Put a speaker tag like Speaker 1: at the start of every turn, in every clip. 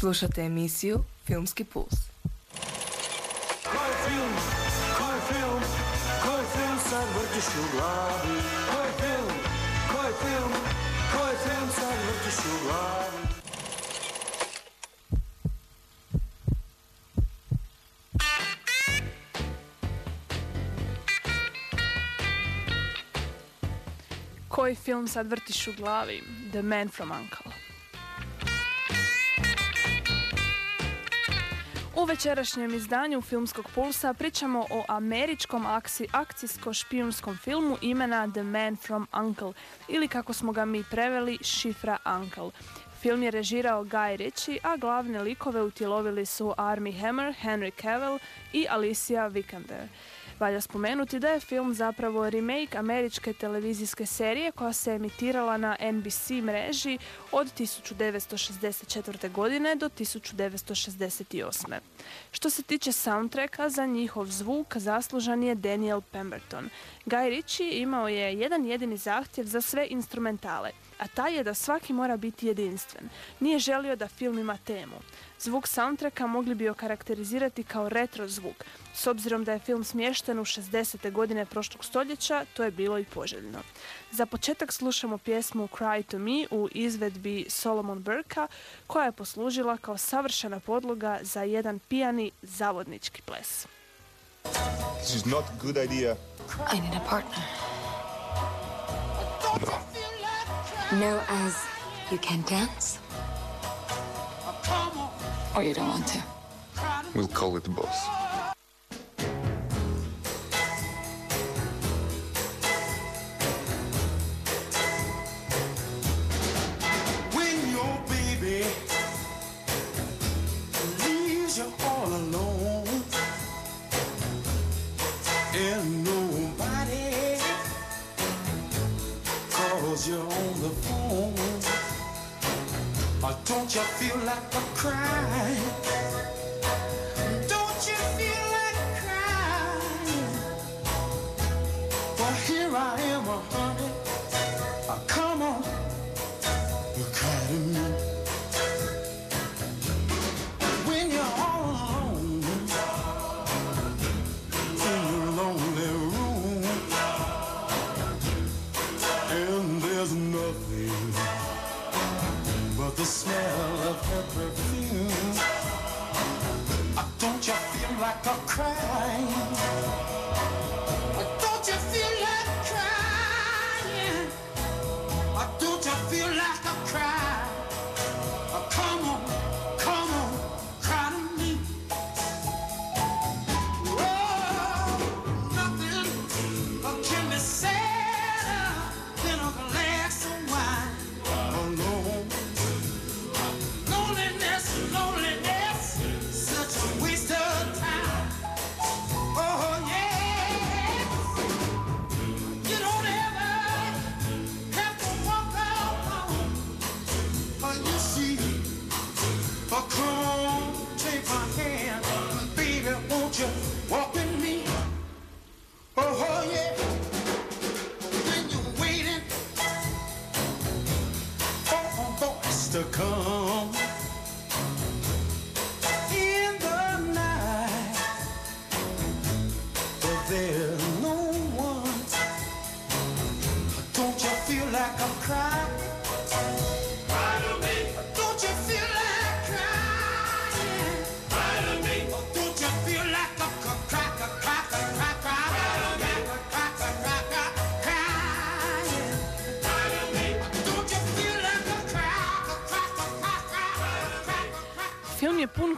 Speaker 1: Slušate emisiju Filmski puls. Koji film, koji film, koji film sad vrtiš u glavi? Koji film, koji film, koji film sad vrtiš u glavi? Koji film sad vrtiš u glavi? The Man from Uncle. U večerašnjem izdanju Filmskog pulsa pričamo o američkom akcijsko-špijunskom filmu imena The Man from Uncle ili kako smo ga mi preveli Šifra Uncle. Film je režirao Guy Ritchie, a glavne likove utjelovili su Army Hammer, Henry Cavill i Alicia Vikander. Valja spomenuti da je film zapravo remake američke televizijske serije koja se emitirala na NBC mreži od 1964. godine do 1968. Što se tiče soundtracka, za njihov zvuk zaslužan je Daniel Pemberton. Guy Ritchie imao je jedan jedini zahtjev za sve instrumentale, a taj je da svaki mora biti jedinstven. Nije želio da film ima temu. Zvuk soundtracka mogli bi okarakterizirati kao retro zvuk. S obzirom da je film smješten u 60. godine prošlog stoljeća, to je bilo i poželjno. Za početak slušamo pjesmu Cry to Me u izvedbi Solomon Burka, koja je poslužila kao savršena podloga za jedan pijani zavodnički ples. This is not good idea. I need a partner. No. No as you can dance. Or you don't want to? We'll call it both.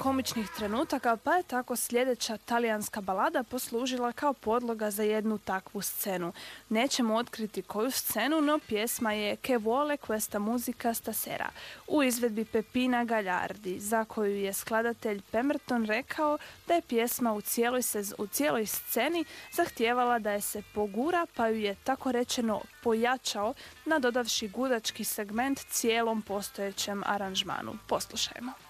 Speaker 1: Komičnih trenutaka, pa je tako sljedeća talijanska balada poslužila kao podloga za jednu takvu scenu. Nećemo otkriti koju scenu, no pjesma je Che vuole questa musica stasera u izvedbi Pepina Galjardi, za koju je skladatelj Pemberton rekao da je pjesma u cijeloj, u cijeloj sceni zahtijevala da je se pogura, pa ju je tako rečeno pojačao, nadodavši gudački segment cijelom postojećem aranžmanu. Poslušajmo.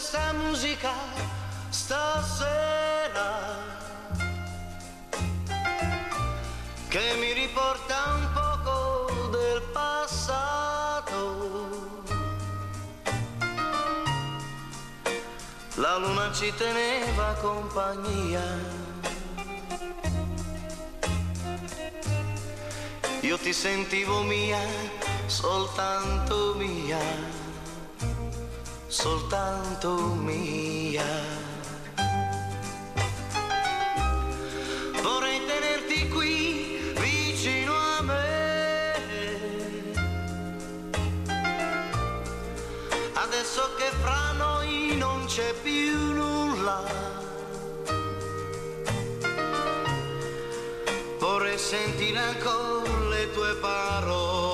Speaker 2: questa musica stasera che mi riporta un poco del passato. La luna ci teneva compagnia. Io ti sentivo mia, soltanto mia soltanto mia. Vorrei tenerti qui vicino a me. Adesso che fra noi non c'è più nulla. Vorrei sentire ancora le tue parole.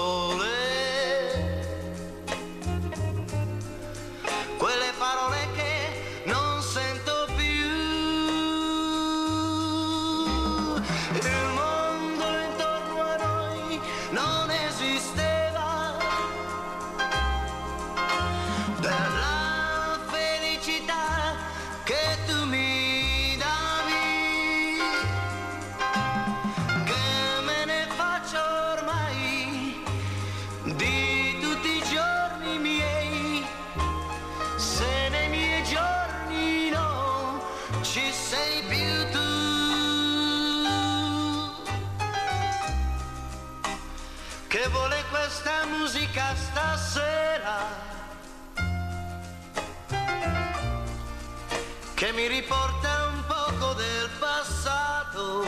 Speaker 2: Mi riporta un poco del passato.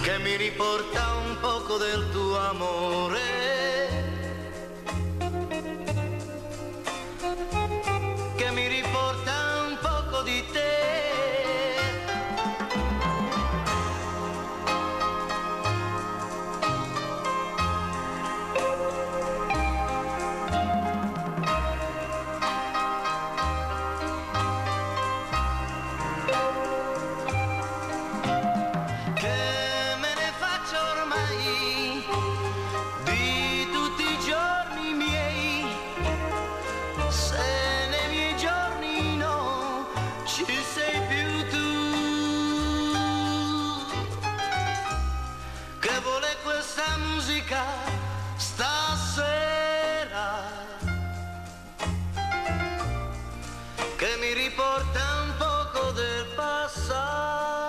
Speaker 2: Che mi riporta un poco del tuo amore. Se nei miei giorni no ci sei più tu. Che vuole questa musica stasera? Che mi riporta un poco del passato.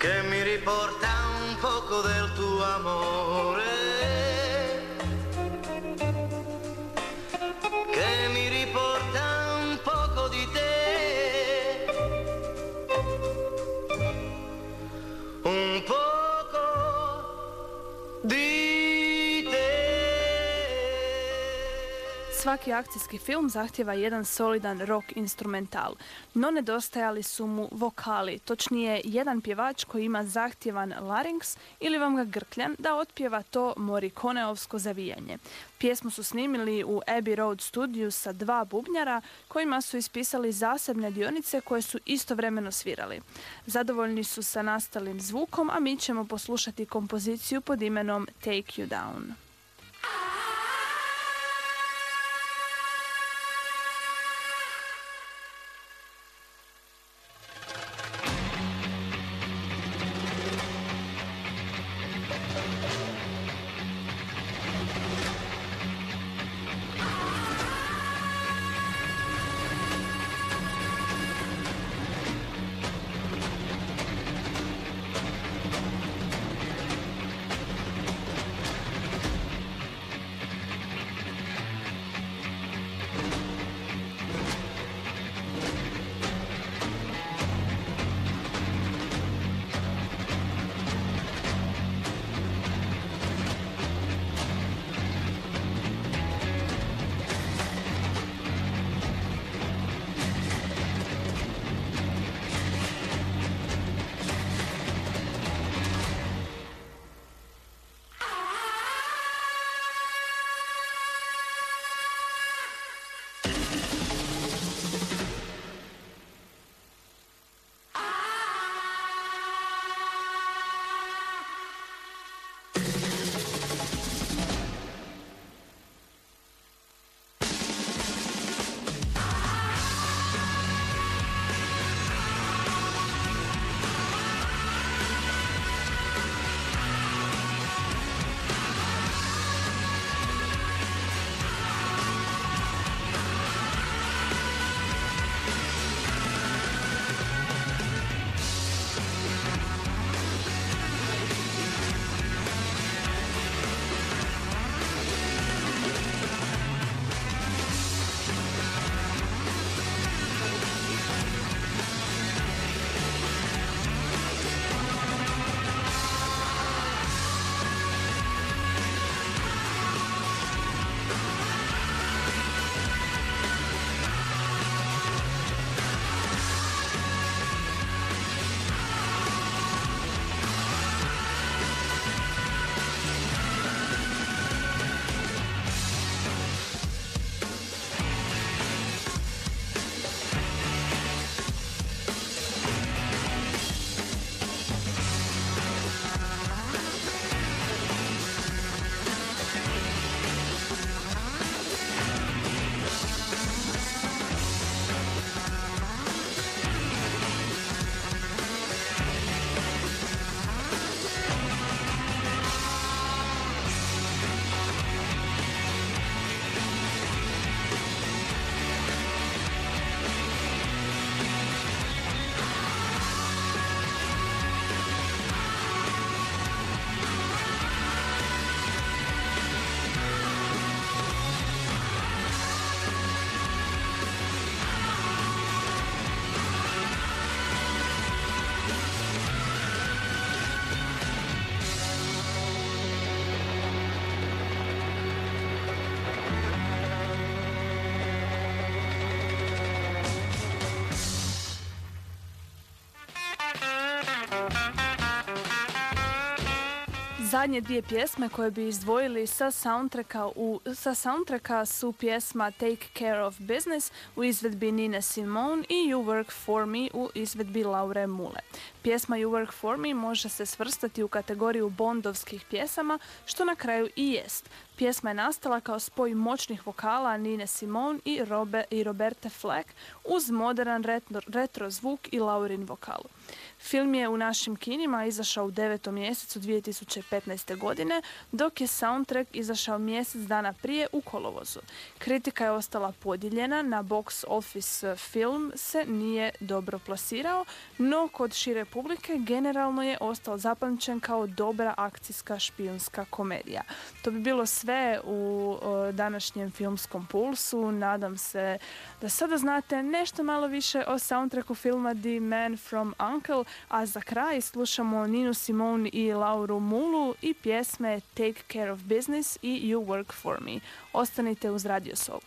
Speaker 2: che mi riporta un poco del tuo amore,
Speaker 1: Svaki akcijski film zahtjeva jedan solidan rock instrumental, no nedostajali su mu vokali, točnije jedan pjevač koji ima zahtjevan larynx ili vam ga grkljan da otpjeva to morikoneovsko zavijanje. Pjesmu su snimili u Abbey Road studiju sa dva bubnjara kojima su ispisali zasebne dionice koje su istovremeno svirali. Zadovoljni su sa nastalim zvukom, a mi ćemo poslušati kompoziciju pod imenom Take You Down. Zadnje dvije pjesme koje bi izdvojili sa soundtracka, u, sa soundtracka su pjesma Take Care of Business u izvedbi Nine Simone i You Work For Me u izvedbi Laure Mule. Pjesma You Work For Me može se svrstati u kategoriju bondovskih pjesama, što na kraju i jest. Pjesma je nastala kao spoj moćnih vokala Nine Simone i, Robe, i Roberte Fleck uz modern retro, retro zvuk i Laurin vokalu. Film je u našim kinima izašao u devetom mjesecu 2015. godine, dok je soundtrack izašao mjesec dana prije u kolovozu. Kritika je ostala podijeljena, na box office film se nije dobro plasirao, no kod šire publike generalno je ostao zapamćen kao dobra akcijska špijunska komedija. To bi bilo sve u današnjem filmskom pulsu. Nadam se da sada znate nešto malo više o soundtracku filma The Man from Uncle, a za kraj slušamo Ninu Simone i Lauru Mulu i pjesme Take Care of Business i You Work For Me. Ostanite uz Radio Soul.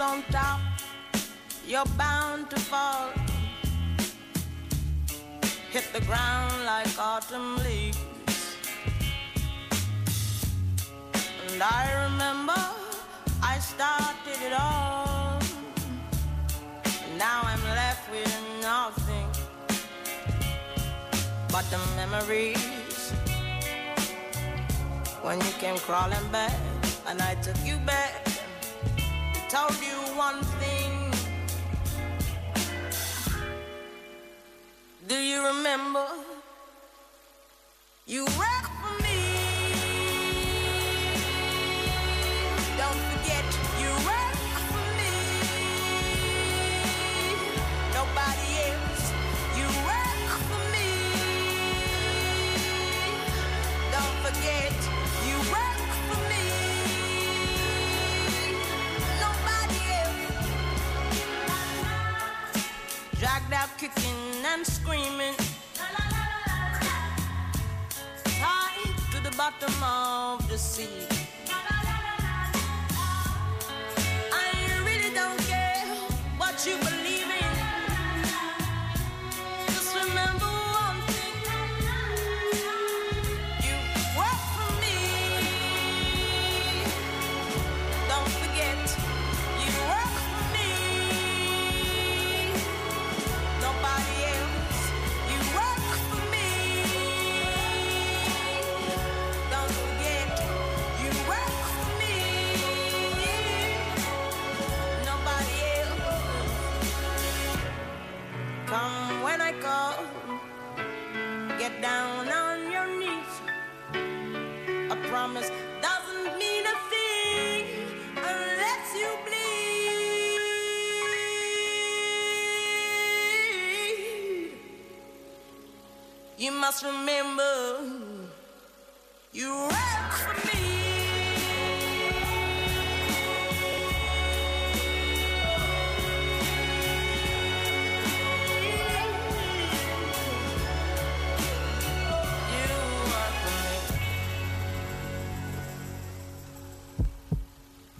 Speaker 3: On top, you're bound to fall. Hit the ground like autumn leaves. And I remember I started it all. Now I'm left with nothing but the memories when you came crawling back and I took you back told you one thing. Do you remember? You wrecked screaming. Tied to the bottom of the sea. Must remember you work for me.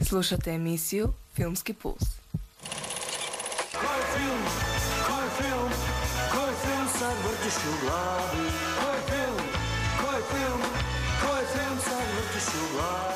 Speaker 4: Slušate emisiju Filmski puls. vrtiš u glavi.
Speaker 5: Koji film, koji film, koji film sad vrtiš u glavi?